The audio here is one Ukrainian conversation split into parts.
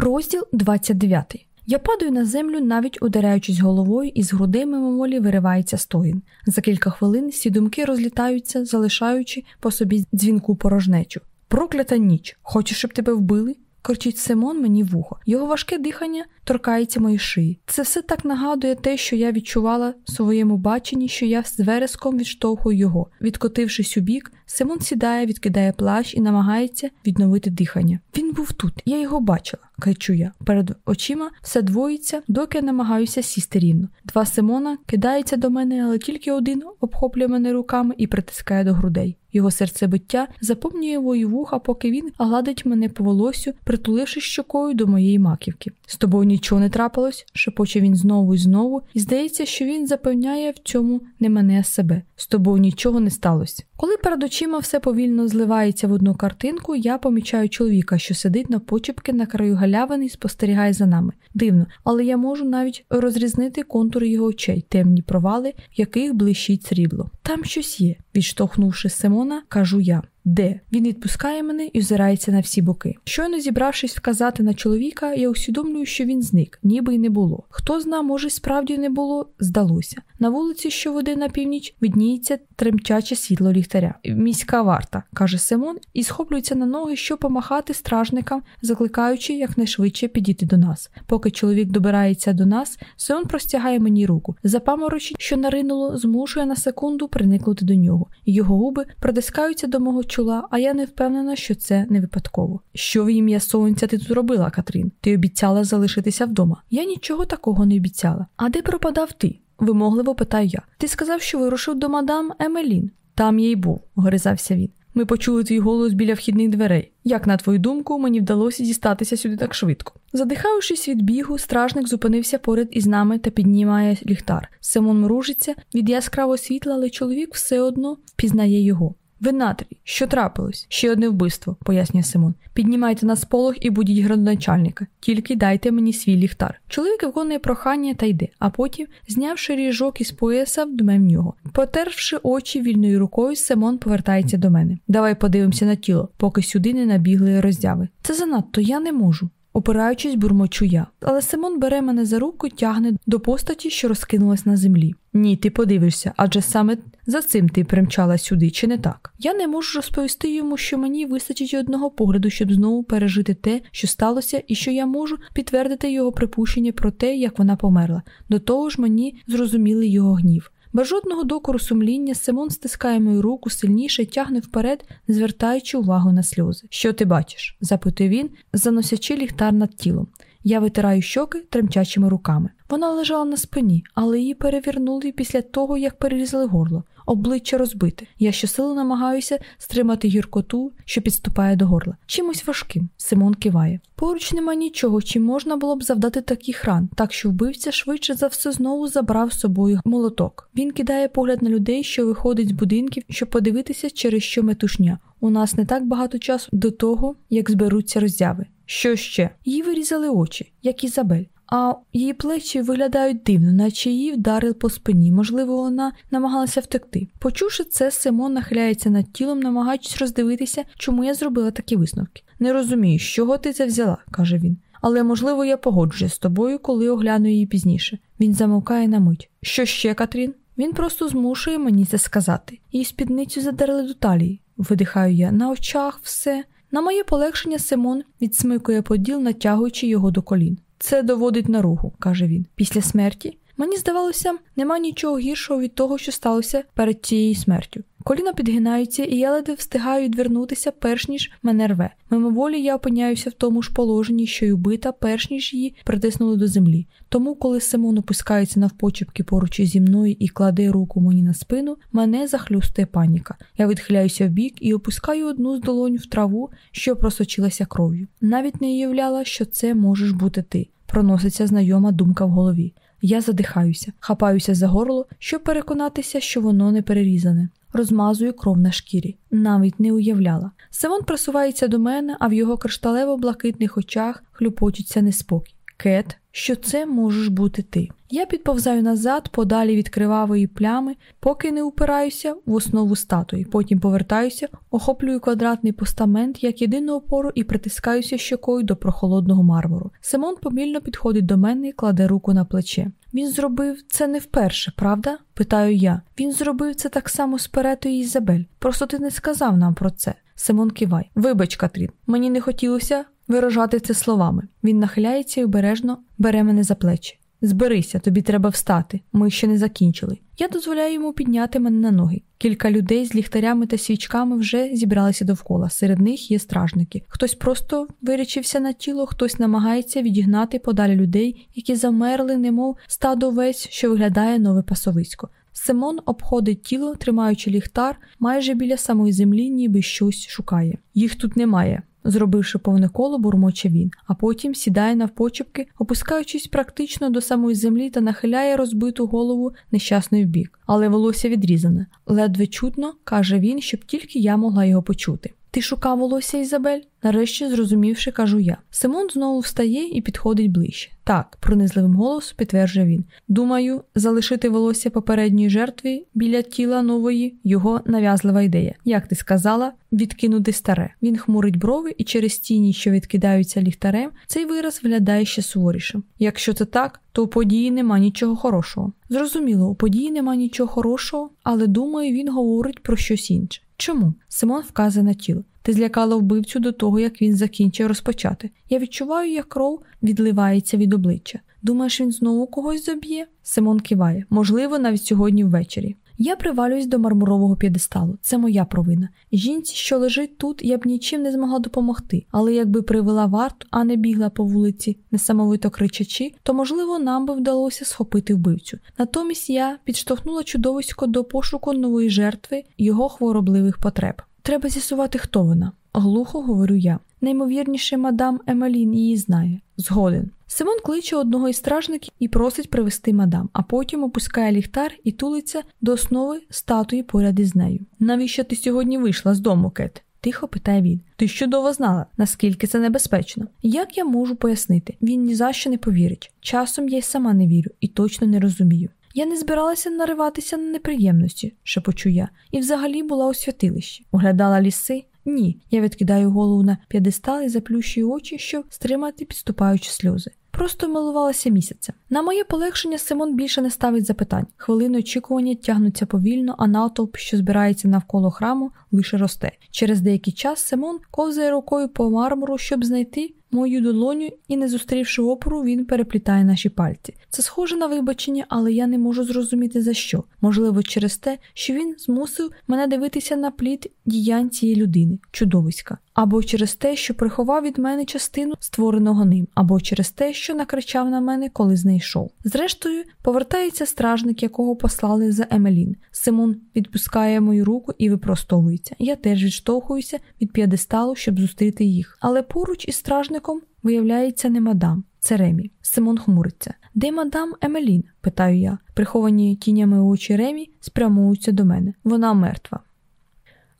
Розділ 29. Я падаю на землю, навіть ударяючись головою, і з груди мимоволі виривається стогін. За кілька хвилин всі думки розлітаються, залишаючи по собі дзвінку порожнечу. Проклята ніч! Хочеш, щоб тебе вбили? Корчить Симон мені в ухо. Його важке дихання торкається моєї шиї. Це все так нагадує те, що я відчувала в своєму баченні, що я з вереском відштовхую його. Відкотившись у бік, Симон сідає, відкидає плащ і намагається відновити дихання. Він був тут, я його бачила, кричу я. Перед очима все двоїться, доки намагаюся сісти рівно. Два Симона кидаються до мене, але тільки один обхоплює мене руками і притискає до грудей. Його серцебиття заповнює мої вуха, поки він гладить мене по волосю, притуливши щокою до моєї маківки. З тобою нічого не трапилось, шепоче він знову і знову, і здається, що він запевняє в цьому не мене а себе. З тобою нічого не сталося. Коли перед очима все повільно зливається в одну картинку, я помічаю чоловіка, що сидить на почепки на краю галявини і спостерігає за нами. Дивно, але я можу навіть розрізнити контури його очей, темні провали, в яких блищить срібло. Там щось є, відштовхнувши Симона, кажу я. Де він відпускає мене і озирається на всі боки. Щойно зібравшись вказати на чоловіка, я усвідомлюю, що він зник, ніби й не було. Хто зна, може, справді не було, здалося. На вулиці, що веде на північ, видніється тремтяче світло ліхтаря. Міська варта, каже Симон, і схоплюється на ноги, щоб помахати стражникам, закликаючи якнайшвидше підійти до нас. Поки чоловік добирається до нас, Симон простягає мені руку. Запаморочі, що наринуло, змушує на секунду приникнути до нього. Його губи притискаються до мого чола, а я не впевнена, що це не випадково. Що в ім'я сонця ти тут робила, Катрін? Ти обіцяла залишитися вдома. Я нічого такого не обіцяла. А де пропадав ти? вимогливо питаю я. Ти сказав, що вирушив до мадам Емелін. Там я й був, огризався він. Ми почули твій голос біля вхідних дверей. Як, на твою думку, мені вдалося дістатися сюди так швидко? Задихаючись від бігу, стражник зупинився поряд із нами та піднімає ліхтар. Симон мружиться від яскравого світла, але чоловік все одно впізнає його. Венатрій, що трапилось? Ще одне вбивство, пояснює Симон. Піднімайте на сполох і будіть градоначальника. Тільки дайте мені свій ліхтар. Чоловік виконує прохання та йде, а потім, знявши ріжок із пояса, дме в нього. Потервши очі вільною рукою, Симон повертається до мене. Давай подивимося на тіло, поки сюди не набігли роздяви. Це занадто, я не можу. Опираючись, бурмочу я. Але Симон бере мене за руку, тягне до постаті, що розкинулась на землі. Ні, ти подивишся, адже саме за цим ти примчала сюди, чи не так? Я не можу розповісти йому, що мені вистачить одного погляду, щоб знову пережити те, що сталося, і що я можу підтвердити його припущення про те, як вона померла. До того ж, мені зрозуміли його гнів. Без жодного докору сумління Симон стискає мою руку сильніше, тягне вперед, звертаючи увагу на сльози. Що ти бачиш? запитує він, заносячи ліхтар над тілом. Я витираю щоки тремтячими руками. Вона лежала на спині, але її перевернули після того, як перерізали горло, обличчя розбите. Я щосили намагаюся стримати гіркоту, що підступає до горла. Чимось важким. Симон киває. Поруч нема нічого, чим можна було б завдати таких ран, так що вбивця швидше за все знову забрав з собою молоток. Він кидає погляд на людей, що виходить з будинків, щоб подивитися, через що метушня. У нас не так багато часу до того, як зберуться роззяви. Що ще? Їй вирізали очі, як Ізабель. А її плечі виглядають дивно, наче її вдарили по спині. Можливо, вона намагалася втекти. Почувши це, Симон нахиляється над тілом, намагаючись роздивитися, чому я зробила такі висновки. Не розумію, з чого ти це взяла, каже він. Але, можливо, я погоджуюсь з тобою, коли огляну її пізніше. Він замовкає на мить. Що ще, Катрін? Він просто змушує мені це сказати. Її спідницю задерли до талії. Видихаю я на очах все. На моє полегшення Симон відсмикує поділ, натягуючи його до колін. Це доводить на ругу, каже він. Після смерті мені здавалося, нема нічого гіршого від того, що сталося перед цією смертю. Коліна підгинаються, і я ледве встигаю відвернутися, перш ніж мене рве. Мимоволі я опиняюся в тому ж положенні, що й убита, перш ніж її притиснули до землі. Тому, коли Симон опускається навпочепки поруч зі мною і кладе руку мені на спину, мене захлюстує паніка. Я відхиляюся в бік і опускаю одну з долонь в траву, що просочилася кров'ю. Навіть не уявляла, що це можеш бути ти. Проноситься знайома думка в голові. Я задихаюся, хапаюся за горло, щоб переконатися, що воно не перерізане. Розмазую кров на шкірі, навіть не уявляла. Симон просувається до мене, а в його кришталево-блакитних очах хлюпочеться неспокій. Кет, що це можеш бути ти. Я підповзаю назад, подалі від кривавої плями, поки не упираюся в основу статуї. Потім повертаюся, охоплюю квадратний постамент як єдину опору і притискаюся щокою до прохолодного мармуру. Симон помільно підходить до мене і кладе руку на плече. Він зробив це не вперше, правда? питаю я. Він зробив це так само з Перетою Ізабель. Просто ти не сказав нам про це. Симон кивай. Вибач, Катрін, мені не хотілося виражати це словами. Він нахиляється і обережно бере мене за плечі. Зберися, тобі треба встати. Ми ще не закінчили. Я дозволяю йому підняти мене на ноги. Кілька людей з ліхтарями та свічками вже зібралися довкола. Серед них є стражники. Хтось просто вирічився на тіло, хтось намагається відігнати подалі людей, які замерли, немов стадо весь, що виглядає нове пасовисько. Симон обходить тіло, тримаючи ліхтар майже біля самої землі, ніби щось шукає. Їх тут немає. Зробивши повне коло, бурмоче він, а потім сідає навпочепки, опускаючись практично до самої землі та нахиляє розбиту голову нещасної в бік, але волосся відрізане. Ледве чутно, каже він, щоб тільки я могла його почути. Ти шукав волосся Ізабель? Нарешті, зрозумівши, кажу я. Симон знову встає і підходить ближче. Так, пронизливим голосом підтверджує він. Думаю, залишити волосся попередньої жертви біля тіла нової його нав'язлива ідея. Як ти сказала, відкинути старе. Він хмурить брови, і через тіні, що відкидаються ліхтарем, цей вираз виглядає ще суворішим. Якщо це так, то у події нема нічого хорошого. Зрозуміло, у події нема нічого хорошого, але думаю, він говорить про щось інше. Чому? Симон вказує на тіло. Ти злякала вбивцю до того, як він закінчив розпочати. Я відчуваю, як кров відливається від обличчя. Думаєш, він знову когось заб'є? Симон киває, можливо, навіть сьогодні ввечері. Я привалююсь до мармурового п'єдесталу. Це моя провина. Жінці, що лежить тут, я б нічим не змогла допомогти, але якби привела варту, а не бігла по вулиці, несамовито кричачи, то, можливо, нам би вдалося схопити вбивцю. Натомість я підштовхнула чудовисько до пошуку нової жертви його хворобливих потреб. Треба з'ясувати, хто вона. Глухо говорю я. Найімовірніше, мадам Емелін її знає. Згоден. Симон кличе одного із стражників і просить привезти мадам, а потім опускає ліхтар і тулиться до основи статуї поряд із нею. Навіщо ти сьогодні вийшла з дому, Кет? Тихо питає він. Ти чудово знала, наскільки це небезпечно. Як я можу пояснити? Він ні за що не повірить. Часом я й сама не вірю і точно не розумію. Я не збиралася нариватися на неприємності, шепочу я, і взагалі була у святилищі. Оглядала ліси, ні, я відкидаю голову на п'єдестал і заплющую очі, щоб стримати підступаючі сльози. Просто милувалася місяцем. На моє полегшення Симон більше не ставить запитань. Хвилини очікування тягнуться повільно, а натовп, що збирається навколо храму, лише росте. Через деякий час Симон ковзає рукою по мармуру, щоб знайти мою долоню, і, не зустрівши опору, він переплітає наші пальці. Це схоже на вибачення, але я не можу зрозуміти за що. Можливо, через те, що він змусив мене дивитися на плід діянь цієї людини, чудовиська, або через те, що приховав від мене частину створеного ним, або через те, що накричав на мене, коли знайшов. Зрештою, повертається стражник, якого послали за Емелін. Симон відпускає мою руку і випростовується. Я теж відштовхуюся від п'єдесталу, щоб зустріти їх. Але поруч із стражником виявляється не мадам. Це Ремі. Симон хмуриться. Де мадам Емелін? питаю я. Приховані тінями очі Ремі спрямовуються до мене. Вона мертва.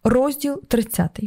Розділ 30.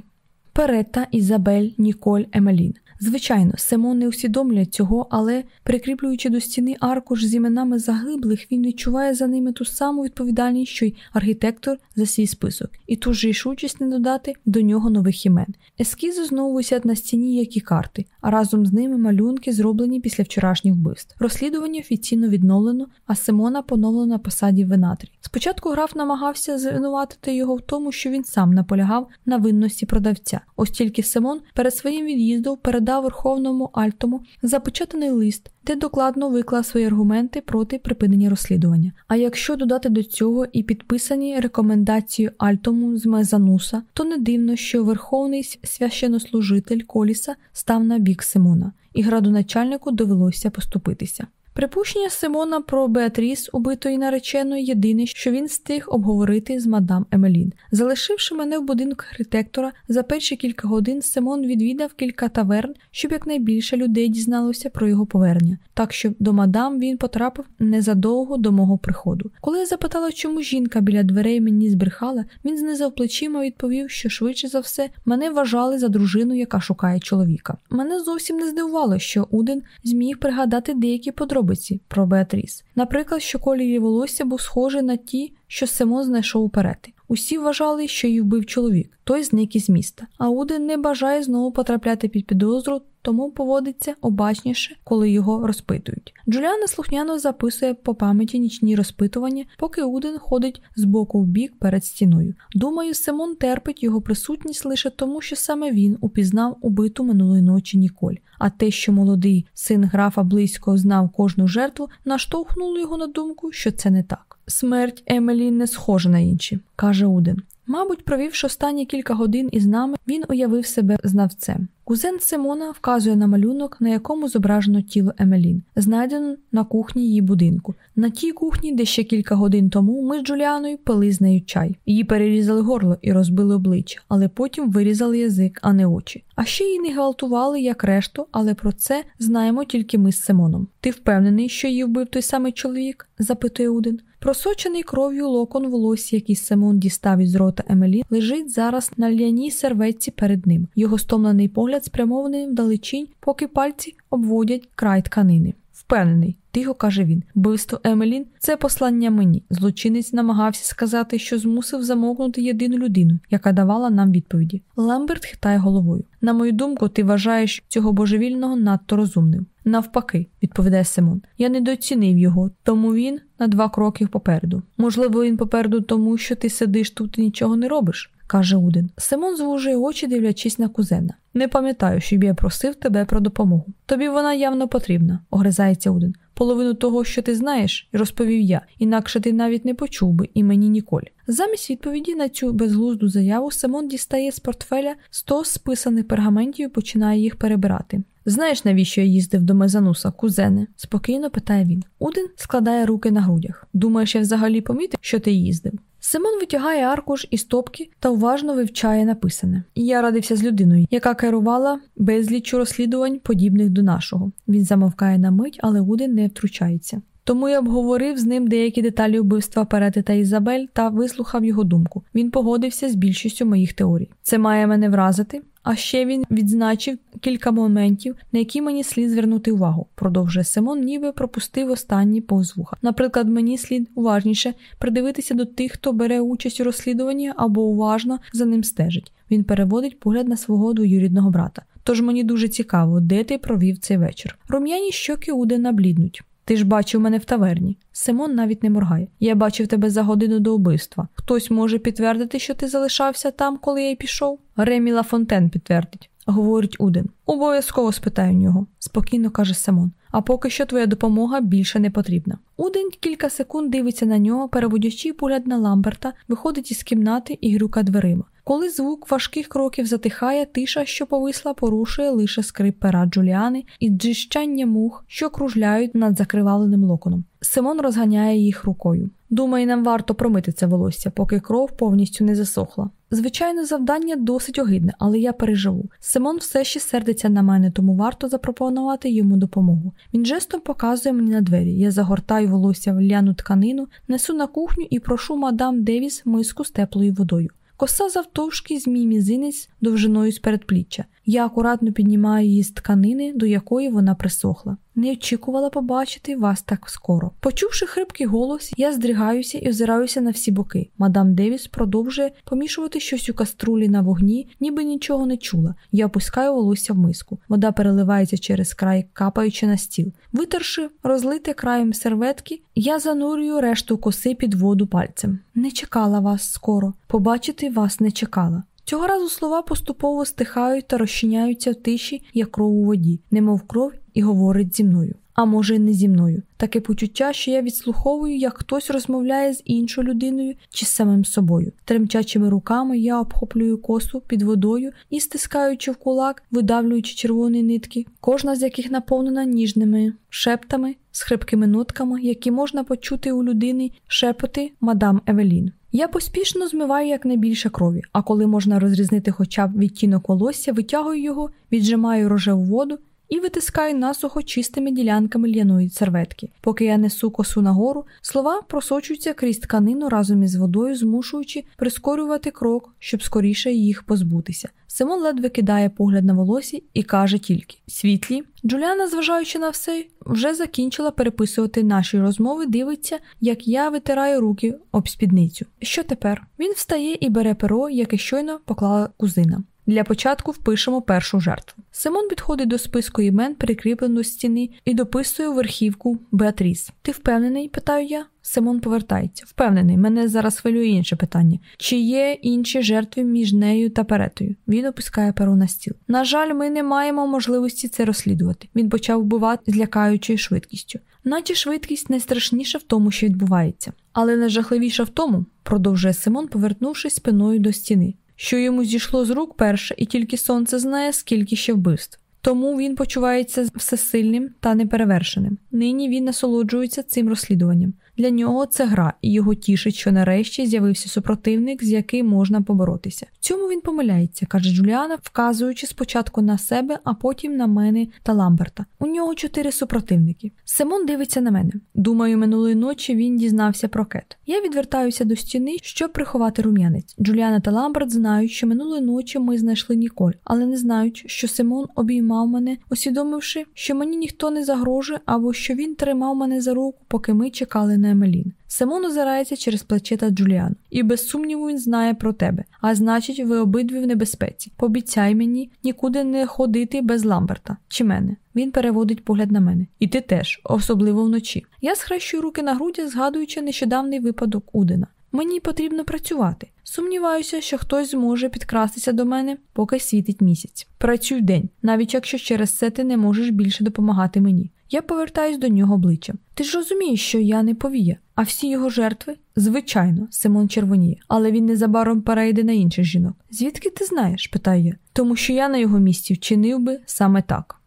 Перета, Ізабель Ніколь Емелін. Звичайно, Симон не усвідомлює цього, але, прикріплюючи до стіни аркуш з іменами загиблих, він відчуває за ними ту саму відповідальність, що й архітектор за свій список, і ту ж рішучість не додати до нього нових імен. Ескізи знову висять на стіні, як і карти, а разом з ними малюнки, зроблені після вчорашніх вбивств. Розслідування офіційно відновлено, а Симона поновлено на посаді винатрі. Спочатку граф намагався звинуватити його в тому, що він сам наполягав на винності продавця. Ось тільки Симон перед своїм від'їздом передав Верховному Альтому запечатаний лист, де докладно виклав свої аргументи проти припинення розслідування. А якщо додати до цього і підписані рекомендації Альтому з Мезануса, то не дивно, що верховний священнослужитель Коліса став на бік Симона, і градоначальнику довелося поступитися. Припущення Симона про Беатріс, убитої нареченої, єдине, що він встиг обговорити з мадам Емелін. Залишивши мене в будинку архітектора, за перші кілька годин Симон відвідав кілька таверн, щоб якнайбільше людей дізналося про його повернення. Так що до мадам він потрапив незадовго до мого приходу. Коли я запитала, чому жінка біля дверей мені збрехала, він знизав плечима і відповів, що швидше за все мене вважали за дружину, яка шукає чоловіка. Мене зовсім не здивувало, що Уден зміг пригадати деякі подробиці про Беатріс. Наприклад, що колір її волосся був схожий на ті, що Симон знайшов у перети. Усі вважали, що її вбив чоловік, той зник із міста. А Уден не бажає знову потрапляти під підозру, тому поводиться обачніше, коли його розпитують. Джуліана слухняно записує по пам'яті нічні розпитування, поки Уден ходить з боку в бік перед стіною. Думаю, Симон терпить його присутність лише тому, що саме він упізнав убиту минулої ночі Ніколь. А те, що молодий син графа близько знав кожну жертву, наштовхнуло його на думку, що це не так. Смерть Емелі не схожа на інші, каже Уден. Мабуть, провівши останні кілька годин із нами, він уявив себе знавцем. Кузен Симона вказує на малюнок, на якому зображено тіло Емелін, знайдено на кухні її будинку. На тій кухні, де ще кілька годин тому ми з Джуліаною пили з нею чай. Їй перерізали горло і розбили обличчя, але потім вирізали язик, а не очі. А ще її не гвалтували, як решту, але про це знаємо тільки ми з Симоном. Ти впевнений, що її вбив той самий чоловік? запитує Уден. Просочений кров'ю локон волосся, який Симон дістав із рота Емелі, лежить зараз на лляній серветці перед ним. Його стомлений погляд спрямований вдалечінь, поки пальці обводять край тканини. Впевнений, тихо каже він. Вбивство Емелін це послання мені. Злочинець намагався сказати, що змусив замовкнути єдину людину, яка давала нам відповіді. Ламберт хитає головою. На мою думку, ти вважаєш цього божевільного надто розумним. Навпаки, відповідає Симон. Я недооцінив його, тому він на два кроки попереду. Можливо, він попереду, тому що ти сидиш тут і нічого не робиш, каже Уден. Симон звужує очі, дивлячись на кузена. Не пам'ятаю, щоб я просив тебе про допомогу. Тобі вона явно потрібна, огризається Уден. Половину того, що ти знаєш, розповів я, інакше ти навіть не почув би і мені ніколи. Замість відповіді на цю безглузду заяву Симон дістає з портфеля сто списаних пергаментів і починає їх перебирати. Знаєш, навіщо я їздив до Мезануса, кузене? спокійно питає він. Удин складає руки на грудях. Думаєш, я взагалі помітив, що ти їздив? Симон витягає аркуш із топки та уважно вивчає написане. Я радився з людиною, яка керувала безліччю розслідувань, подібних до нашого. Він замовкає на мить, але Удин не втручається. Тому я обговорив з ним деякі деталі вбивства Перети та Ізабель та вислухав його думку. Він погодився з більшістю моїх теорій. Це має мене вразити. А ще він відзначив кілька моментів, на які мені слід звернути увагу. Продовжує Симон, ніби пропустив останні повз вуха. Наприклад, мені слід уважніше придивитися до тих, хто бере участь у розслідуванні або уважно за ним стежить. Він переводить погляд на свого двоюрідного брата. Тож мені дуже цікаво, де ти провів цей вечір. Рум'яні щоки Удена бліднуть. Ти ж бачив мене в таверні. Симон навіть не моргає. Я бачив тебе за годину до вбивства. Хтось може підтвердити, що ти залишався там, коли я й пішов? Ремі Лафонтен підтвердить, говорить Уден. Обов'язково спитаю нього, спокійно каже Симон. А поки що твоя допомога більше не потрібна. Уден кілька секунд дивиться на нього, переводячи погляд на Ламберта, виходить із кімнати і грюка дверима. Коли звук важких кроків затихає, тиша, що повисла, порушує лише скрип пера Джуліани і джищання мух, що кружляють над закриваленим локоном. Симон розганяє їх рукою. Думає, нам варто промити це волосся, поки кров повністю не засохла. Звичайно, завдання досить огидне, але я переживу. Симон все ще сердиться на мене, тому варто запропонувати йому допомогу. Він жестом показує мені на двері. Я загортаю волосся в ляну тканину, несу на кухню і прошу мадам Девіс миску з теплою водою. Коса завтовшки з мій мізинець довжиною з передпліччя. Я акуратно піднімаю її з тканини, до якої вона присохла. Не очікувала побачити вас так скоро. Почувши хрипкий голос, я здригаюся і озираюся на всі боки. Мадам Девіс продовжує помішувати щось у каструлі на вогні, ніби нічого не чула. Я опускаю волосся в миску. Вода переливається через край, капаючи на стіл. Витерши, розлите краєм серветки, я занурюю решту коси під воду пальцем. Не чекала вас скоро. Побачити вас не чекала. Цього разу слова поступово стихають та розчиняються в тиші, як кров у воді, немов кров і говорить зі мною. а може, не зі мною. Таке почуття, що я відслуховую, як хтось розмовляє з іншою людиною чи з самим собою. Тремчачими руками я обхоплюю косу під водою і, стискаючи в кулак, видавлюючи червоні нитки, кожна з яких наповнена ніжними шептами, з хрипкими нотками, які можна почути у людини шепоти мадам Евелін. Я поспішно змиваю якнайбільше крові, а коли можна розрізнити хоча б відтінок волосся, витягую його, віджимаю рожеву воду і витискаю насухо чистими ділянками л'яної серветки. Поки я несу косу нагору, слова просочуються крізь тканину разом із водою, змушуючи прискорювати крок, щоб скоріше їх позбутися. Симон ледве кидає погляд на волосся і каже тільки світлі. Джуліана, зважаючи на все, вже закінчила переписувати наші розмови, дивиться, як я витираю руки об спідницю. Що тепер? Він встає і бере перо, яке щойно поклала кузина. Для початку впишемо першу жертву. Симон підходить до списку імен, прикріпленого стіни, і дописує верхівку Беатріс. Ти впевнений? питаю я. Симон повертається. Впевнений, мене зараз хвилює інше питання. Чи є інші жертви між нею та перетою? Він опускає перо на стіл. На жаль, ми не маємо можливості це розслідувати. Він почав вбивати з лякаючою швидкістю. Наче швидкість найстрашніша в тому, що відбувається. Але найжахливіша в тому, продовжує Симон, повернувшись спиною до стіни що йому зійшло з рук перше, і тільки сонце знає, скільки ще вбивств. Тому він почувається всесильним та неперевершеним. Нині він насолоджується цим розслідуванням. Для нього це гра, і його тішить, що нарешті з'явився супротивник, з яким можна поборотися. В цьому він помиляється, каже Джуліана, вказуючи спочатку на себе, а потім на мене та Ламберта. У нього чотири супротивники. Симон дивиться на мене. Думаю, минулої ночі він дізнався про Кет. Я відвертаюся до стіни, щоб приховати рум'янець. Джуліана та Ламберт знають, що минулої ночі ми знайшли Ніколь, але не знають, що Симон обіймав мене, усвідомивши, що мені ніхто не загрожує, або що він тримав мене за руку, поки ми чекали на Емелін. Симон озирається через плече та Джуліан, і без сумніву він знає про тебе. А значить, ви обидві в небезпеці. Побіцяй мені нікуди не ходити без Ламберта чи мене. Він переводить погляд на мене. І ти теж, особливо вночі. Я схрещую руки на груді, згадуючи нещодавний випадок Удена. Мені потрібно працювати. Сумніваюся, що хтось зможе підкрастися до мене, поки світить місяць. Працюй день, навіть якщо через це ти не можеш більше допомагати мені. Я повертаюсь до нього обличчям. Ти ж розумієш, що я не повія, а всі його жертви? Звичайно, Симон червоніє, але він незабаром перейде на інших жінок. Звідки ти знаєш? питаю я, тому що я на його місці вчинив би саме так.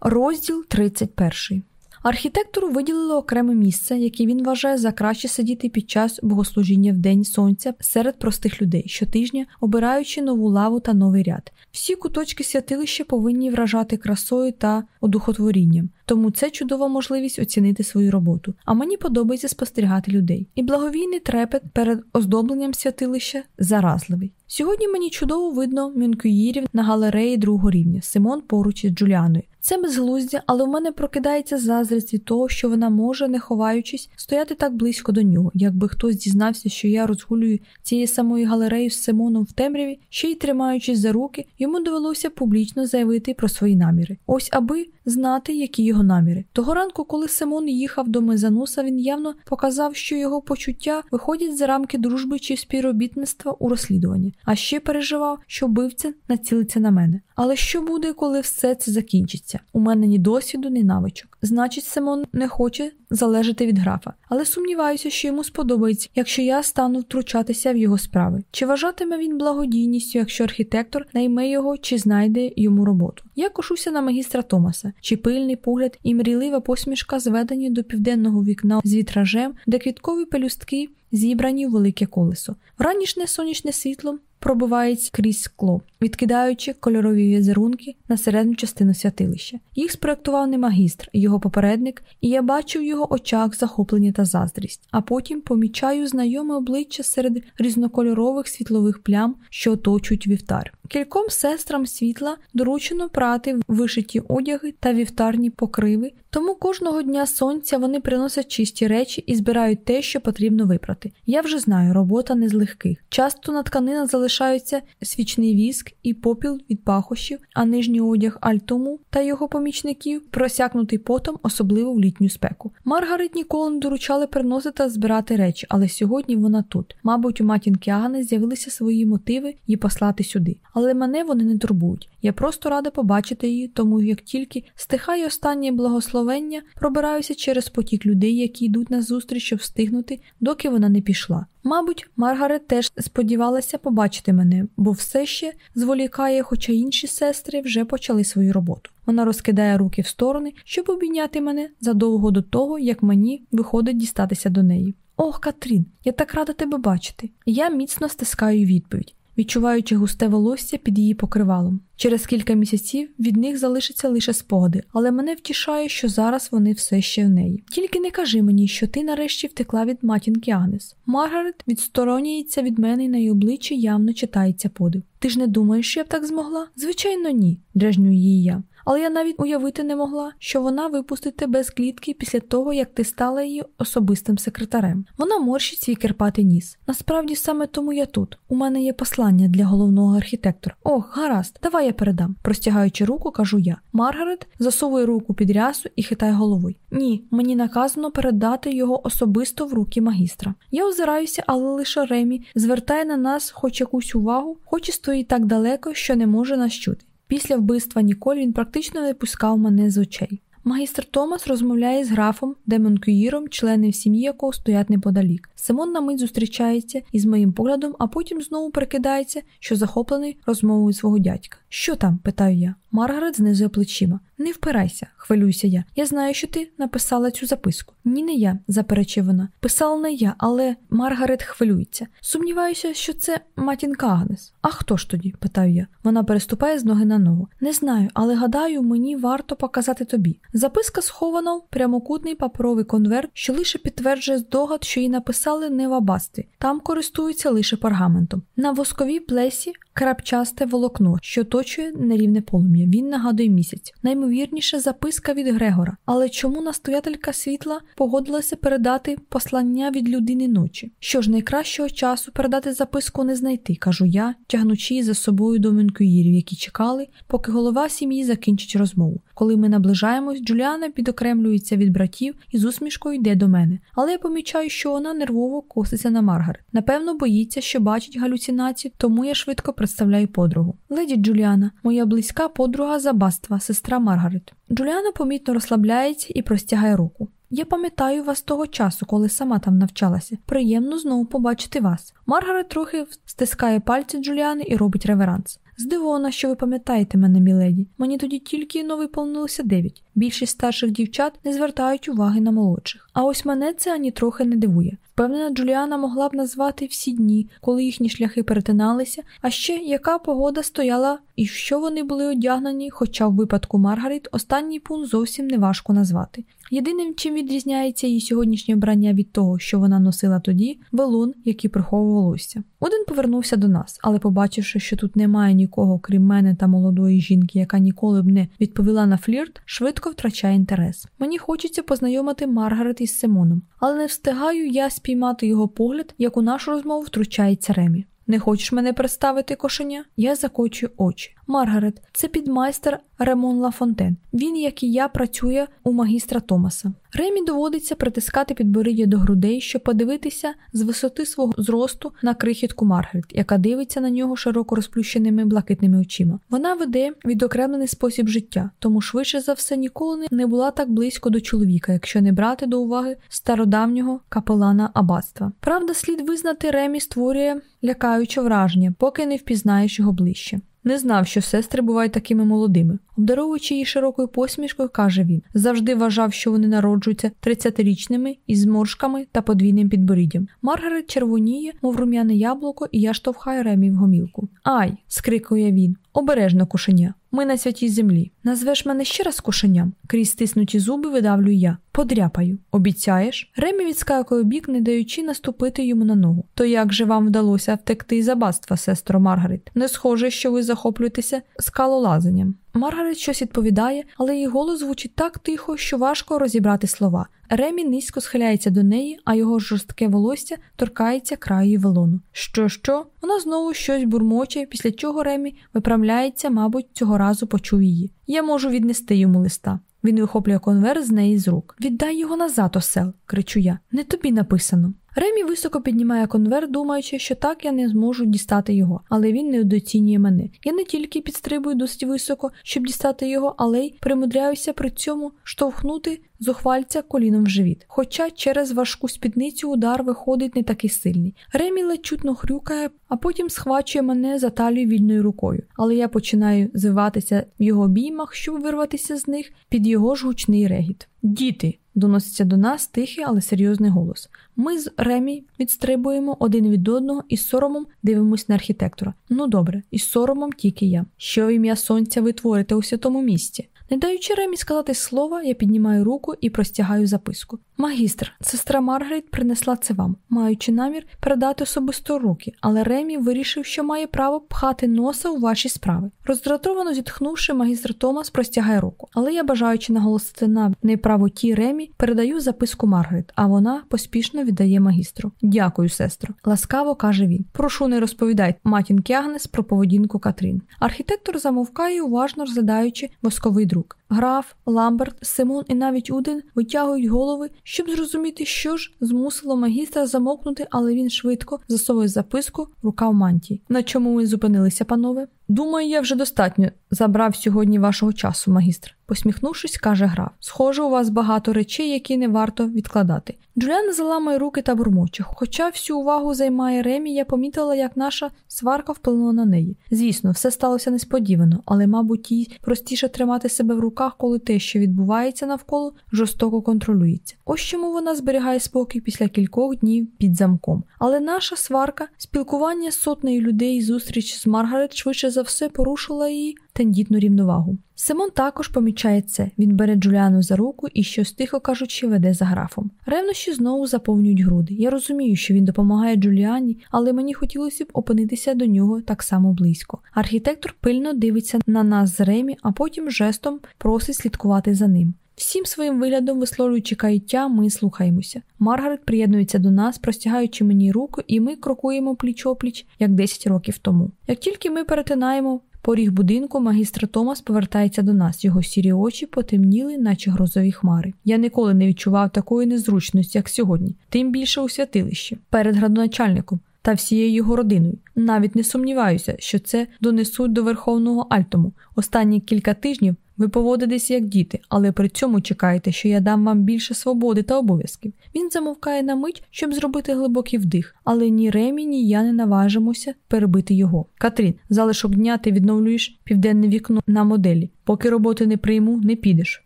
Розділ 31 Архітектору виділили окреме місце, яке він вважає за краще сидіти під час богослужіння в День Сонця серед простих людей, щотижня обираючи нову лаву та новий ряд. Всі куточки святилища повинні вражати красою та одухотворінням, тому це чудова можливість оцінити свою роботу. А мені подобається спостерігати людей. І благовійний трепет перед оздобленням святилища заразливий. Сьогодні мені чудово видно мюнкюїрів на галереї другого рівня, Симон поруч із Джуліаною. Це безглуздя, але в мене прокидається заздрість від того, що вона може, не ховаючись, стояти так близько до нього. Якби хтось дізнався, що я розгулюю цією самою галереєю з Симоном в темряві, ще й тримаючись за руки, йому довелося публічно заявити про свої наміри. Ось аби знати, які його наміри. Того ранку, коли Симон їхав до Мезануса, він явно показав, що його почуття виходять за рамки дружби чи співробітництва у розслідуванні, а ще переживав, що вбивця націлиться на мене. Але що буде, коли все це закінчиться? У мене ні досвіду, ні навичок. Значить, Симон не хоче залежати від графа, але сумніваюся, що йому сподобається, якщо я стану втручатися в його справи. Чи вважатиме він благодійністю, якщо архітектор найме його чи знайде йому роботу? Я кошуся на магістра Томаса, чи пильний погляд і мрійлива посмішка зведені до південного вікна з вітражем, де квіткові пелюстки зібрані в велике колесо. Вранішне сонячне світло пробивається крізь скло, відкидаючи кольорові візерунки на середню частину святилища. Їх спроектував не магістр, його попередник, і я бачу в його очах захоплення та заздрість, а потім помічаю знайоме обличчя серед різнокольорових світлових плям, що оточують вівтар. Кільком сестрам світла доручено прати вишиті одяги та вівтарні покриви, тому кожного дня сонця вони приносять чисті речі і збирають те, що потрібно випрати. Я вже знаю, робота не з легких. Часто на тканинах залишаються свічний віск і попіл від пахощів, а нижній одяг Альтому та його помічників просякнутий потом, особливо в літню спеку. Маргарет ніколи не доручали приносити та збирати речі, але сьогодні вона тут. Мабуть, у матінки Агани з'явилися свої мотиви її послати сюди. Але мене вони не турбують. Я просто рада побачити її, тому як тільки стихає останнє благословення, пробираюся через потік людей, які йдуть на зустріч, щоб встигнути, доки вона не пішла. Мабуть, Маргарет теж сподівалася побачити мене, бо все ще зволікає, хоча інші сестри вже почали свою роботу. Вона розкидає руки в сторони, щоб обійняти мене задовго до того, як мені виходить дістатися до неї. Ох, Катрін, я так рада тебе бачити. Я міцно стискаю відповідь відчуваючи густе волосся під її покривалом. Через кілька місяців від них залишаться лише спогади, але мене втішає, що зараз вони все ще в неї. Тільки не кажи мені, що ти нарешті втекла від матінки Агнес. Маргарет відсторонюється від мене і на її обличчі явно читається подив. Ти ж не думаєш, що я б так змогла? Звичайно, ні, дрежнюю її я але я навіть уявити не могла, що вона випустить тебе з клітки після того, як ти стала її особистим секретарем. Вона морщить свій керпатий ніс. Насправді саме тому я тут. У мене є послання для головного архітектора. Ох, гаразд, давай я передам. Простягаючи руку, кажу я. Маргарет засовує руку під рясу і хитає головою. Ні, мені наказано передати його особисто в руки магістра. Я озираюся, але лише Ремі звертає на нас хоч якусь увагу, хоч і стоїть так далеко, що не може нас чути. Після вбивства Ніколь він практично не пускав мене з очей. Магістр Томас розмовляє з графом Демонкюїром, члени в сім'ї якого стоять неподалік. Симон на мить зустрічається із моїм поглядом, а потім знову прикидається, що захоплений розмовою свого дядька. Що там? питаю я. Маргарет знизує плечима. Не впирайся, хвилююся я. Я знаю, що ти написала цю записку. Ні, не я, заперечив вона. Писала не я, але Маргарет хвилюється. Сумніваюся, що це матінка Агнес. А хто ж тоді? питаю я. Вона переступає з ноги на ногу. Не знаю, але гадаю, мені варто показати тобі. Записка схована в прямокутний паперовий конверт, що лише підтверджує здогад, що її написали не в абасті. Там користуються лише пергаментом. На восковій плесі крапчасте волокно, що точує нерівне полум'я. Він нагадує місяць. Наймовірніше записка від Грегора. Але чому настоятелька світла погодилася передати послання від людини ночі? Що ж, найкращого часу передати записку не знайти, кажу я, тягнучи за собою до менкуїрів, які чекали, поки голова сім'ї закінчить розмову. Коли ми наближаємось, Джуліана підокремлюється від братів і з усмішкою йде до мене. Але я помічаю, що вона нервово коситься на Маргарет. Напевно, боїться, що бачить галюцинації, тому я швидко представляю подругу. Леді Джуліана, моя близька подруга Забаства, сестра Маргарет. Джуліана помітно розслабляється і простягає руку. Я пам'ятаю вас того часу, коли сама там навчалася. Приємно знову побачити вас. Маргарет трохи стискає пальці Джуліани і робить реверанс. Здивована, що ви пам'ятаєте мене, міледі. Мені тоді тільки но виповнилося дев'ять. Більшість старших дівчат не звертають уваги на молодших. А ось мене це ані трохи не дивує. Впевнена, Джуліана могла б назвати всі дні, коли їхні шляхи перетиналися, а ще яка погода стояла і що вони були одягнені, хоча в випадку Маргарет останній пункт зовсім не важко назвати. Єдиним, чим відрізняється її сьогоднішнє вбрання від того, що вона носила тоді, велун, який приховував волосся. Один повернувся до нас, але, побачивши, що тут немає нікого, крім мене та молодої жінки, яка ніколи б не відповіла на флірт, швидко втрачає інтерес. Мені хочеться познайомити Маргарет із Симоном, але не встигаю я спіймати його погляд, як у нашу розмову втручається Ремі. Не хочеш мене представити кошеня? Я закочую очі. Маргарет, це підмайстер Ремон Лафонтен. Він, як і я, працює у магістра Томаса. Ремі доводиться притискати підборіддя до грудей, щоб подивитися з висоти свого зросту на крихітку Маргарет, яка дивиться на нього широко розплющеними блакитними очима. Вона веде відокремлений спосіб життя, тому швидше за все ніколи не була так близько до чоловіка, якщо не брати до уваги стародавнього капелана аббатства. Правда, слід визнати, Ремі створює лякаюче враження, поки не впізнаєш його ближче. Не знав, що сестри бувають такими молодими. Обдаровуючи її широкою посмішкою, каже він: завжди вважав, що вони народжуються тридцятирічними із зморшками та подвійним підборіддям. Маргарет червоніє, мов рум'яне яблуко, і я штовхаю Ремі в гомілку. Ай! скрикує він. Обережно кушеня. Ми на святій землі. Назвеш мене ще раз кошеням, крізь стиснуті зуби видавлю я. Подряпаю. Обіцяєш? Ремі відскакує бік, не даючи наступити йому на ногу. То як же вам вдалося втекти із аббатства, сестро Маргарет? Не схоже, що ви захоплюєтеся скалолазанням. Маргарет щось відповідає, але її голос звучить так тихо, що важко розібрати слова. Ремі низько схиляється до неї, а його жорстке волосся торкається краю її велону. Що, що? Вона знову щось бурмоче, після чого Ремі виправляється, мабуть, цього разу почув її. Я можу віднести йому листа. Він вихоплює конверт з неї з рук. Віддай його назад, осел, кричу я. Не тобі написано. Ремі високо піднімає конверт, думаючи, що так я не зможу дістати його, але він не недооцінює мене. Я не тільки підстрибую досить високо, щоб дістати його, але й примудряюся при цьому штовхнути зухвальця коліном в живіт. Хоча через важку спідницю удар виходить не такий сильний. Ремі ледь чутно хрюкає, а потім схвачує мене за талію вільною рукою. Але я починаю звиватися в його обіймах, щоб вирватися з них під його ж гучний регіт. Діти, доноситься до нас тихий, але серйозний голос. Ми з Ремі відстрибуємо один від одного і з соромом дивимось на архітектора. Ну добре, і з соромом тільки я. Що ім'я сонця ви творите у святому місті? Не даючи Ремі сказати слова, я піднімаю руку і простягаю записку. Магістр, сестра Маргарет принесла це вам, маючи намір передати особисто руки, але Ремі вирішив, що має право пхати носа у ваші справи. Роздратовано зітхнувши, магістр Томас простягає руку, але я, бажаючи наголосити на неправоті Ремі, передаю записку Маргарет, а вона поспішно віддає магістру. Дякую, сестро. Ласкаво каже він. Прошу, не розповідай матінки Агнес про поведінку Катрін. Архітектор замовкає, уважно розглядаючи восковий друк. Граф, Ламберт, Симон і навіть Уден витягують голови, щоб зрозуміти, що ж змусило магістра замовкнути, але він швидко засовує записку в рукав мантії. На чому ми зупинилися, панове? Думаю, я вже достатньо забрав сьогодні вашого часу, магістр. Посміхнувшись, каже граф. Схоже, у вас багато речей, які не варто відкладати. Джуліан заламує руки та бурмоче. Хоча всю увагу займає Ремі, я помітила, як наша сварка вплинула на неї. Звісно, все сталося несподівано, але, мабуть, їй простіше тримати себе в руках, коли те, що відбувається навколо, жорстоко контролюється. Ось чому вона зберігає спокій після кількох днів під замком. Але наша сварка, спілкування сотнею людей, зустріч з Маргарет швидше за все порушила її тендітну рівновагу. Симон також помічає це. Він бере Джуліану за руку і щось тихо кажучи, веде за графом. Ревнощі знову заповнюють груди. Я розумію, що він допомагає Джуліані, але мені хотілося б опинитися до нього так само близько. Архітектор пильно дивиться на нас з Ремі, а потім жестом просить слідкувати за ним. Всім своїм виглядом, висловлюючи каюття, ми слухаємося. Маргарет приєднується до нас, простягаючи мені руку, і ми крокуємо пліч опліч, як 10 років тому. Як тільки ми перетинаємо поріг будинку, магістра Томас повертається до нас. Його сірі очі потемніли, наче грозові хмари. Я ніколи не відчував такої незручності, як сьогодні, тим більше у святилищі, перед градоначальником. Та всією його родиною. Навіть не сумніваюся, що це донесуть до Верховного Альтому. Останні кілька тижнів ви поводитесь як діти, але при цьому чекаєте, що я дам вам більше свободи та обов'язків. Він замовкає на мить, щоб зробити глибокий вдих, але ні Ремі, ні я не наважимося перебити його. Катрін, залишок дня ти відновлюєш південне вікно на моделі. Поки роботи не прийму, не підеш.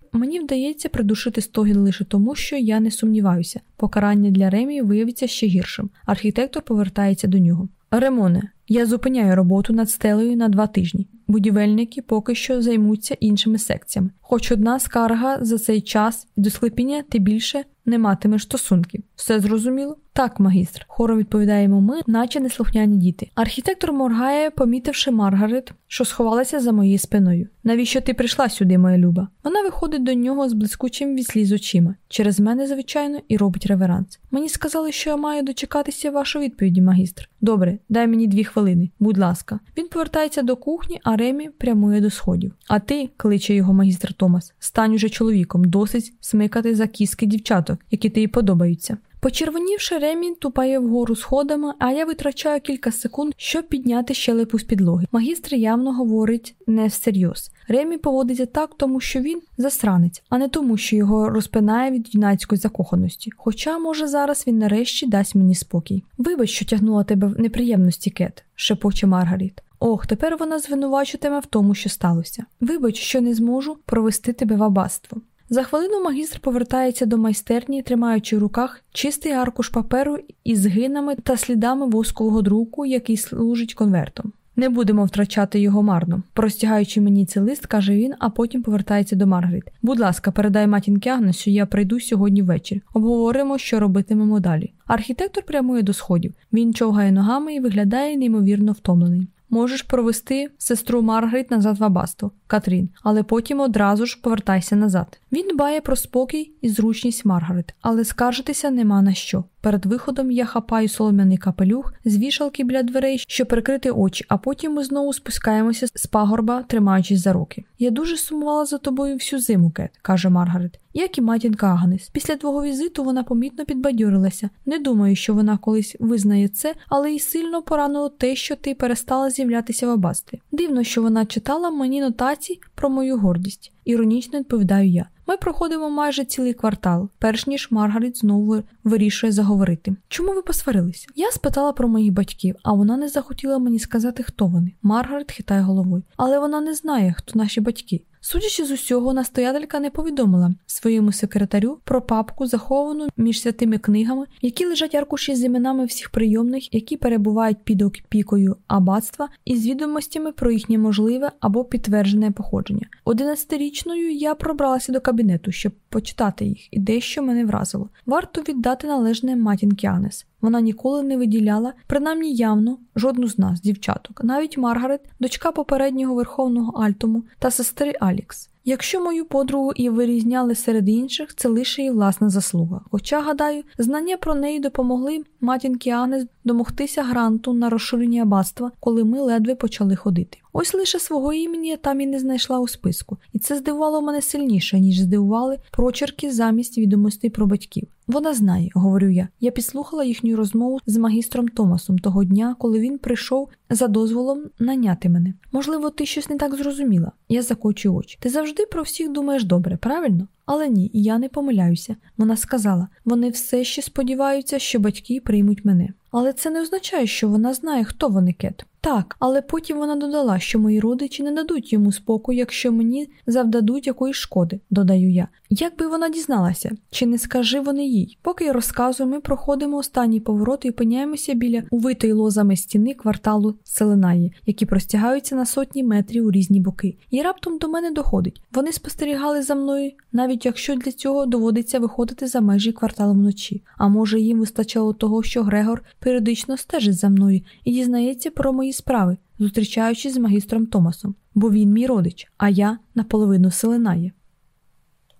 Мені вдається придушити стогін лише тому, що я не сумніваюся. Покарання для Ремі виявиться ще гіршим. Архітектор повертається до нього. Ремоне, я зупиняю роботу над стелею на два тижні. Будівельники поки що займуться іншими секціями. Хоч одна скарга за цей час і до склепіння ти більше не матимеш стосунків. Все зрозуміло? Так, магістр, хором відповідаємо ми, наче неслухняні діти. Архітектор моргає, помітивши Маргарет, що сховалася за моєю спиною. Навіщо ти прийшла сюди, моя люба? Вона виходить до нього з блискучим відсліз очима, через мене, звичайно, і робить реверанс. Мені сказали, що я маю дочекатися вашої відповіді, магістр. Добре, дай мені дві хвилини, будь ласка. Він повертається до кухні, а Ремі прямує до сходів. А ти, кличе його магістр Томас, стань уже чоловіком, досить смикати за кіски дівчаток, які тобі подобаються. Почервонівши ремінь тупає вгору сходами, а я витрачаю кілька секунд, щоб підняти щелепу з підлоги. Магістр явно говорить не всерйоз. Ремі поводиться так, тому що він засранець, а не тому, що його розпинає від юнацької закоханості. Хоча, може, зараз він нарешті дасть мені спокій. Вибач, що тягнула тебе в неприємності, Кет, шепоче Маргаріт. Ох, тепер вона звинувачуватиме в тому, що сталося. Вибач, що не зможу провести тебе в аббатство. За хвилину магістр повертається до майстерні, тримаючи в руках чистий аркуш паперу із гинами та слідами воскового друку, який служить конвертом. Не будемо втрачати його марно. Простягаючи мені цей лист, каже він, а потім повертається до Маргарит. Будь ласка, передай матінки Агнесу, я прийду сьогодні ввечері. Обговоримо, що робитимемо далі. Архітектор прямує до сходів. Він човгає ногами і виглядає неймовірно втомлений. Можеш провести сестру Маргарит назад в Абасту, Катрін, але потім одразу ж повертайся назад. Він дбає про спокій і зручність Маргарет, але скаржитися нема на що. Перед виходом я хапаю солом'яний капелюх з вішалки біля дверей, щоб прикрити очі, а потім ми знову спускаємося з пагорба, тримаючись за руки. Я дуже сумувала за тобою всю зиму, Кет, каже Маргарет, як і матінка Агнес. Після твого візиту вона помітно підбадьорилася. Не думаю, що вона колись визнає це, але й сильно поранило те, що ти перестала з'являтися в Абасти. Дивно, що вона читала мені нотації про мою гордість. Іронічно відповідаю я. Ми проходимо майже цілий квартал, перш ніж Маргарет знову вирішує заговорити. Чому ви посварилися? Я спитала про моїх батьків, а вона не захотіла мені сказати, хто вони. Маргарет хитає головою, але вона не знає, хто наші батьки. Судячи з усього, настоятелька не повідомила своєму секретарю про папку, заховану між святими книгами, які лежать аркуші з іменами всіх прийомних, які перебувають під опікою аббатства, і з відомостями про їхнє можливе або підтверджене походження. Одинадцятирічною я пробралася до кабінету, щоб почитати їх, і дещо мене вразило. Варто віддати належне матінки Анес. Вона ніколи не виділяла, принаймні явно, жодну з нас, дівчаток, навіть Маргарет, дочка попереднього верховного Альтому та сестри Алікс. Якщо мою подругу і вирізняли серед інших, це лише її власна заслуга. Хоча, гадаю, знання про неї допомогли матінки Агнес домогтися гранту на розширення аббатства, коли ми ледве почали ходити. Ось лише свого імені я там і не знайшла у списку, і це здивувало мене сильніше, ніж здивували прочерки замість відомостей про батьків. Вона знає, говорю я. Я підслухала їхню розмову з магістром Томасом того дня, коли він прийшов за дозволом наняти мене. Можливо, ти щось не так зрозуміла. Я закочу очі. Ти завжди про всіх думаєш добре, правильно? Але ні, я не помиляюся. Вона сказала: вони все ще сподіваються, що батьки приймуть мене. Але це не означає, що вона знає, хто вони кет. Так, але потім вона додала, що мої родичі не дадуть йому спокою, якщо мені завдадуть якоїсь шкоди, додаю я. Як би вона дізналася, чи не скажи вони їй? Поки розказую, ми проходимо останній поворот і опиняємося біля увитої лозами стіни кварталу Селенаї, які простягаються на сотні метрів у різні боки. І раптом до мене доходить. Вони спостерігали за мною, навіть якщо для цього доводиться виходити за межі кварталу вночі. А може їм вистачало того, що Грегор періодично стежить за мною і дізнається про мої справи, зустрічаючись з магістром Томасом, бо він мій родич, а я наполовину селенає.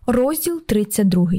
Розділ 32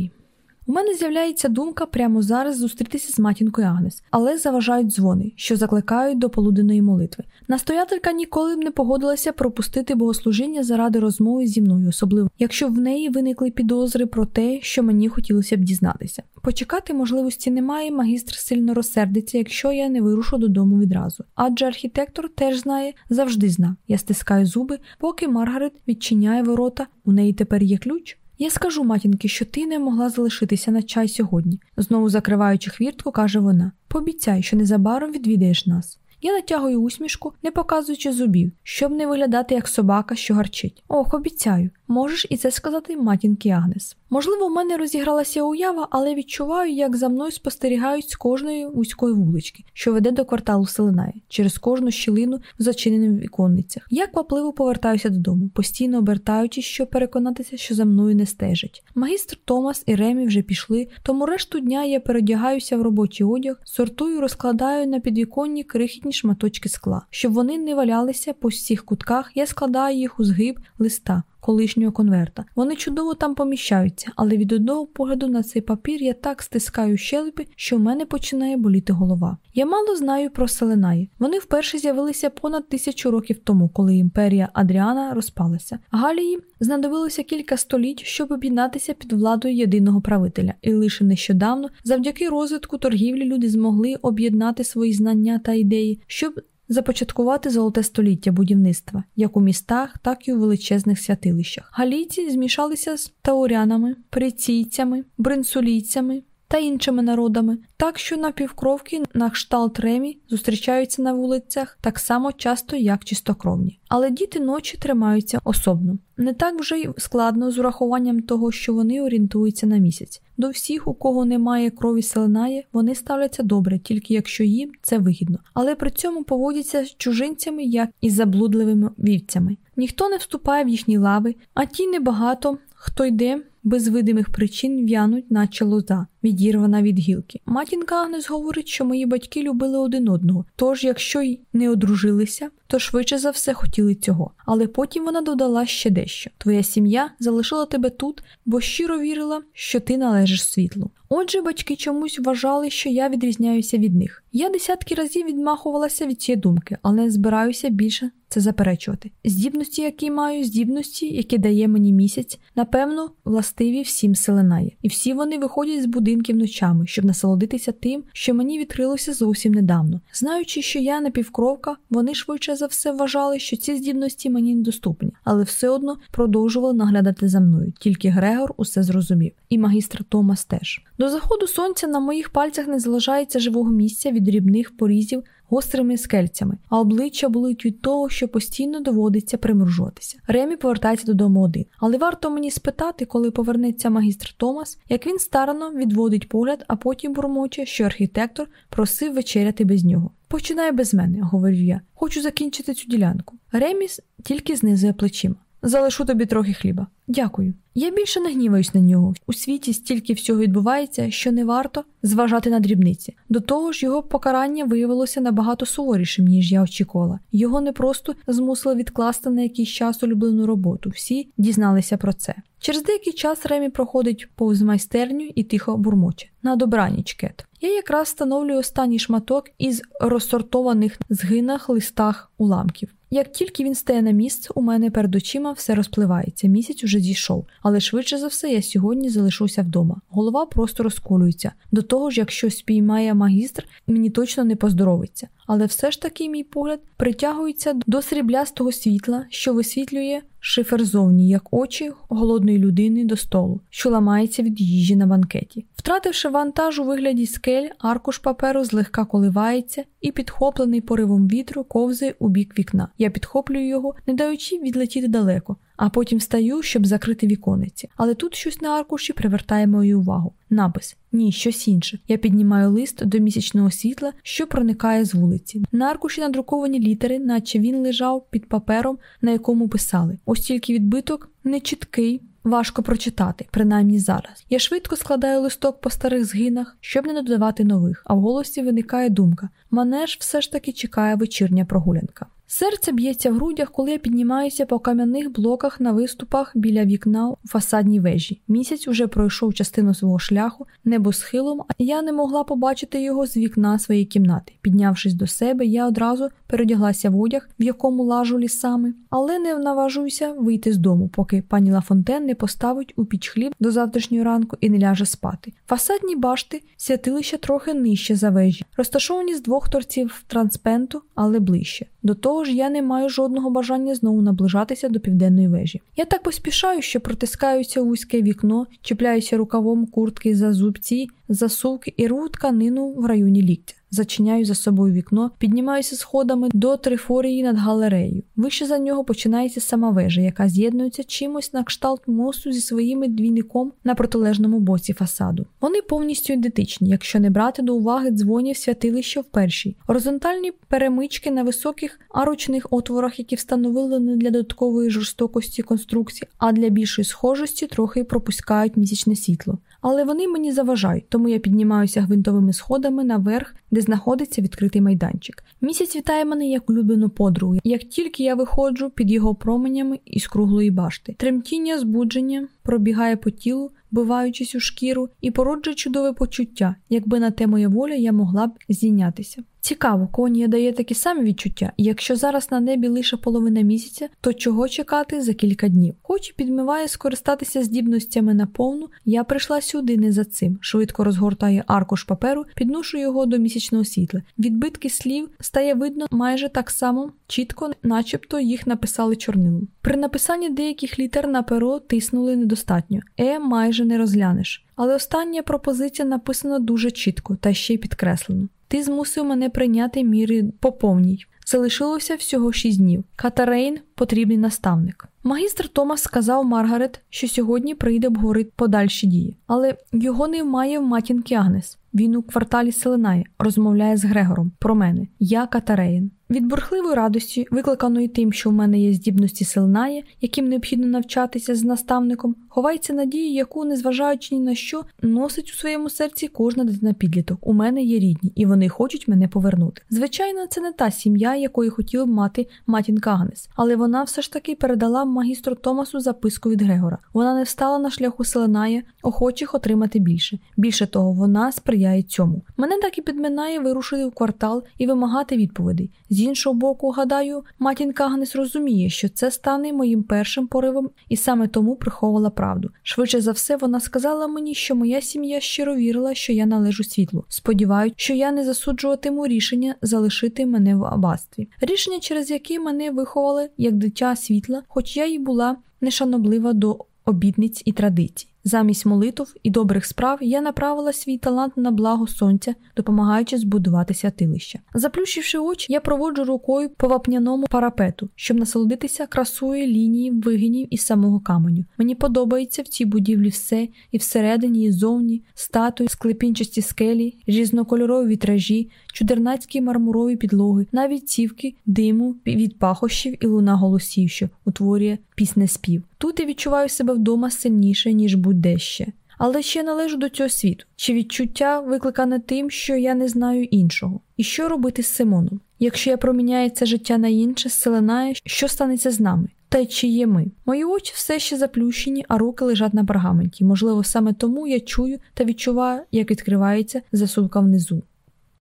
у мене з'являється думка прямо зараз зустрітися з матінкою Агнес, але заважають дзвони, що закликають до полуденної молитви. Настоятелька ніколи б не погодилася пропустити богослужіння заради розмови зі мною, особливо якщо в неї виникли підозри про те, що мені хотілося б дізнатися. Почекати можливості немає, магістр сильно розсердиться, якщо я не вирушу додому відразу. Адже архітектор теж знає, завжди зна. Я стискаю зуби, поки Маргарет відчиняє ворота, у неї тепер є ключ. Я скажу матінки, що ти не могла залишитися на чай сьогодні, знову закриваючи хвіртку, каже вона. Пообіцяй, що незабаром відвідаєш нас. Я натягую усмішку, не показуючи зубів, щоб не виглядати як собака, що гарчить. Ох, обіцяю, можеш і це сказати матінки Агнес. Можливо, в мене розігралася уява, але відчуваю, як за мною спостерігають з кожної вузької вулички, що веде до кварталу Селенає, через кожну щілину в зачинених віконницях. Я квапливо повертаюся додому, постійно обертаючись, щоб переконатися, що за мною не стежать. Магістр Томас і Ремі вже пішли, тому решту дня я передягаюся в робочий одяг, сортую, розкладаю на підвіконні крихітні шматочки скла, щоб вони не валялися по всіх кутках. Я складаю їх у згиб листа колишнього конверта. Вони чудово там поміщаються, але від одного погляду на цей папір я так стискаю щелепи, що в мене починає боліти голова. Я мало знаю про Селенаї. Вони вперше з'явилися понад тисячу років тому, коли імперія Адріана розпалася. Галії знадобилося кілька століть, щоб об'єднатися під владою єдиного правителя, і лише нещодавно, завдяки розвитку торгівлі, люди змогли об'єднати свої знання та ідеї, щоб започаткувати золоте століття будівництва як у містах, так і у величезних святилищах. Галійці змішалися з таурянами, приційцями, бринсулійцями. Та іншими народами, так що напівкровки на кшталт ремі зустрічаються на вулицях так само часто, як чистокровні. Але діти ночі тримаються особно. Не так вже й складно з урахуванням того, що вони орієнтуються на місяць. До всіх, у кого немає крові селенає, вони ставляться добре, тільки якщо їм це вигідно, але при цьому поводяться з чужинцями, як і заблудливими вівцями. Ніхто не вступає в їхні лави, а ті небагато хто йде без видимих причин в'януть, наче лоза, відірвана від гілки. Матінка Агнес говорить, що мої батьки любили один одного, тож, якщо й не одружилися, то швидше за все хотіли цього. Але потім вона додала ще дещо: твоя сім'я залишила тебе тут, бо щиро вірила, що ти належиш світлу. Отже, батьки чомусь вважали, що я відрізняюся від них. Я десятки разів відмахувалася від цієї думки, але не збираюся більше це заперечувати. Здібності, які маю, здібності, які дає мені місяць, напевно, властиві всім селенає. І всі вони виходять з будинків ночами, щоб насолодитися тим, що мені відкрилося зовсім недавно. Знаючи, що я напівкровка, вони швидше за все вважали, що ці здібності мені недоступні, але все одно продовжували наглядати за мною. Тільки Грегор усе зрозумів, і магістр Томас теж. До заходу сонця на моїх пальцях не залишається живого місця від дрібних порізів гострими скельцями, а обличчя болить від того, що постійно доводиться примружуватися. Ремі повертається додому один. Але варто мені спитати, коли повернеться магістр Томас, як він старано відводить погляд, а потім бурмоче, що архітектор просив вечеряти без нього. Починай без мене, говорю я. Хочу закінчити цю ділянку. Реміс тільки знизує плечима. Залишу тобі трохи хліба. Дякую. Я більше не гніваюсь на нього. У світі стільки всього відбувається, що не варто зважати на дрібниці. До того ж, його покарання виявилося набагато суворішим, ніж я очікувала. Його не просто змусили відкласти на якийсь час улюблену роботу. Всі дізналися про це. Через деякий час Ремі проходить повз майстерню і тихо бурмоче. На добраніч, Кет. Я якраз встановлюю останній шматок із розсортованих згинах листах уламків. Як тільки він стає на місце, у мене перед очима все розпливається. Місяць уже зійшов, але швидше за все я сьогодні залишуся вдома. Голова просто розколюється. До того ж, якщо спіймає магістр, мені точно не поздоровиться. Але все ж таки, мій погляд притягується до сріблястого світла, що висвітлює шифер зовні, як очі голодної людини до столу, що ламається від їжі на банкеті. Втративши вантаж у вигляді скель, аркуш паперу злегка коливається і, підхоплений поривом вітру, ковзає у бік вікна. Я підхоплюю його, не даючи відлетіти далеко а потім встаю, щоб закрити вікониці. Але тут щось на аркуші привертає мою увагу. Напис ні, щось інше. Я піднімаю лист до місячного світла, що проникає з вулиці. На аркуші надруковані літери, наче він лежав під папером, на якому писали. Ось тільки відбиток нечіткий. Важко прочитати, принаймні зараз. Я швидко складаю листок по старих згинах, щоб не додавати нових, а в голосі виникає думка: мене ж все ж таки чекає вечірня прогулянка. Серце б'ється в грудях, коли я піднімаюся по кам'яних блоках на виступах біля вікна у фасадній вежі. Місяць уже пройшов частину свого шляху небосхилом, а я не могла побачити його з вікна своєї кімнати. Піднявшись до себе, я одразу передяглася в одяг, в якому лажу лісами, але не наважуюся вийти з дому, поки пані Лафонтен не поставить у піч хліб до завтрашнього ранку і не ляже спати. Фасадні башти святилища трохи нижче за вежі, розташовані з двох торців транспенту, але ближче. До того ж, я не маю жодного бажання знову наближатися до південної вежі. Я так поспішаю, що протискаюся вузьке вікно, чіпляюся рукавом куртки за зубці, засувки і рву тканину в районі ліктя. Зачиняю за собою вікно, піднімаюся сходами до трифорії над галереєю. Вище за нього починається сама вежа, яка з'єднується чимось на кшталт мосту зі своїм двійником на протилежному боці фасаду. Вони повністю ідентичні, якщо не брати до уваги дзвонів святилища в першій, горизонтальні перемички на високих арочних отворах, які встановили не для додаткової жорстокості конструкції, а для більшої схожості трохи пропускають місячне світло. Але вони мені заважають, тому я піднімаюся гвинтовими сходами наверх, де знаходиться відкритий майданчик. Місяць вітає мене як улюблену подругу, як тільки я виходжу під його променями із круглої башти. Тремтіння, збудження пробігає по тілу, вбиваючись у шкіру, і породжує чудове почуття, якби на те моя воля я могла б зійнятися. Цікаво, конія дає такі самі відчуття, якщо зараз на небі лише половина місяця, то чого чекати за кілька днів? Хоч і підмиває скористатися здібностями наповну, я прийшла сюди не за цим. Швидко розгортаю аркуш паперу, підношу його до місячного світла. Відбитки слів стає видно майже так само чітко, начебто їх написали чорнилом. При написанні деяких літер на перо тиснули недостатньо, е майже не розглянеш. Але остання пропозиція написана дуже чітко та ще й підкреслено. Ти змусив мене прийняти міри по повній. Залишилося всього шість днів. Катарейн потрібний наставник. Магістр Томас сказав Маргарет, що сьогодні прийде обговорити подальші дії, але його немає в матінки Агнес. Він у кварталі Селенає розмовляє з Грегором про мене. Я Катареїн. Від бурхливої радості, викликаної тим, що в мене є здібності Селенає, яким необхідно навчатися з наставником, ховається надія, яку, незважаючи ні на що, носить у своєму серці кожна дитина підліток. У мене є рідні, і вони хочуть мене повернути. Звичайно, це не та сім'я, якої хотіла б мати матінка Агнес, але вона все ж таки передала магістру Томасу записку від Грегора. Вона не встала на шляху Селенає, охочих отримати більше. Більше того, вона сприяє цьому. Мене так і підминає вирушити в квартал і вимагати відповідей. З іншого боку, гадаю, матінка Агнес розуміє, що це стане моїм першим поривом, і саме тому приховувала правду. Швидше за все, вона сказала мені, що моя сім'я щиро вірила, що я належу світлу. Сподіваюсь, що я не засуджуватиму рішення залишити мене в аббатстві. Рішення, через яке мене виховали як дитя світла, хоч я й була нешаноблива до обідниць і традицій. Замість молитв і добрих справ я направила свій талант на благо сонця, допомагаючи збудувати святилище. Заплющивши очі, я проводжу рукою по вапняному парапету, щоб насолодитися красою лінії вигинів із самого каменю. Мені подобається в цій будівлі все, і всередині, і зовні, статуї, склепінчасті скелі, різнокольорові вітражі, чудернацькі мармурові підлоги, навіть цівки, диму від пахощів і луна голосів, що утворює піснеспів. Тут я відчуваю себе вдома сильніше, ніж будь-де ще. Але ще належу до цього світу, чи відчуття викликане тим, що я не знаю іншого, і що робити з Симоном. Якщо я проміняю це життя на інше, селенає, що станеться з нами? Та й чи є ми? Мої очі все ще заплющені, а руки лежать на пергаменті. Можливо, саме тому я чую та відчуваю, як відкривається засулка внизу.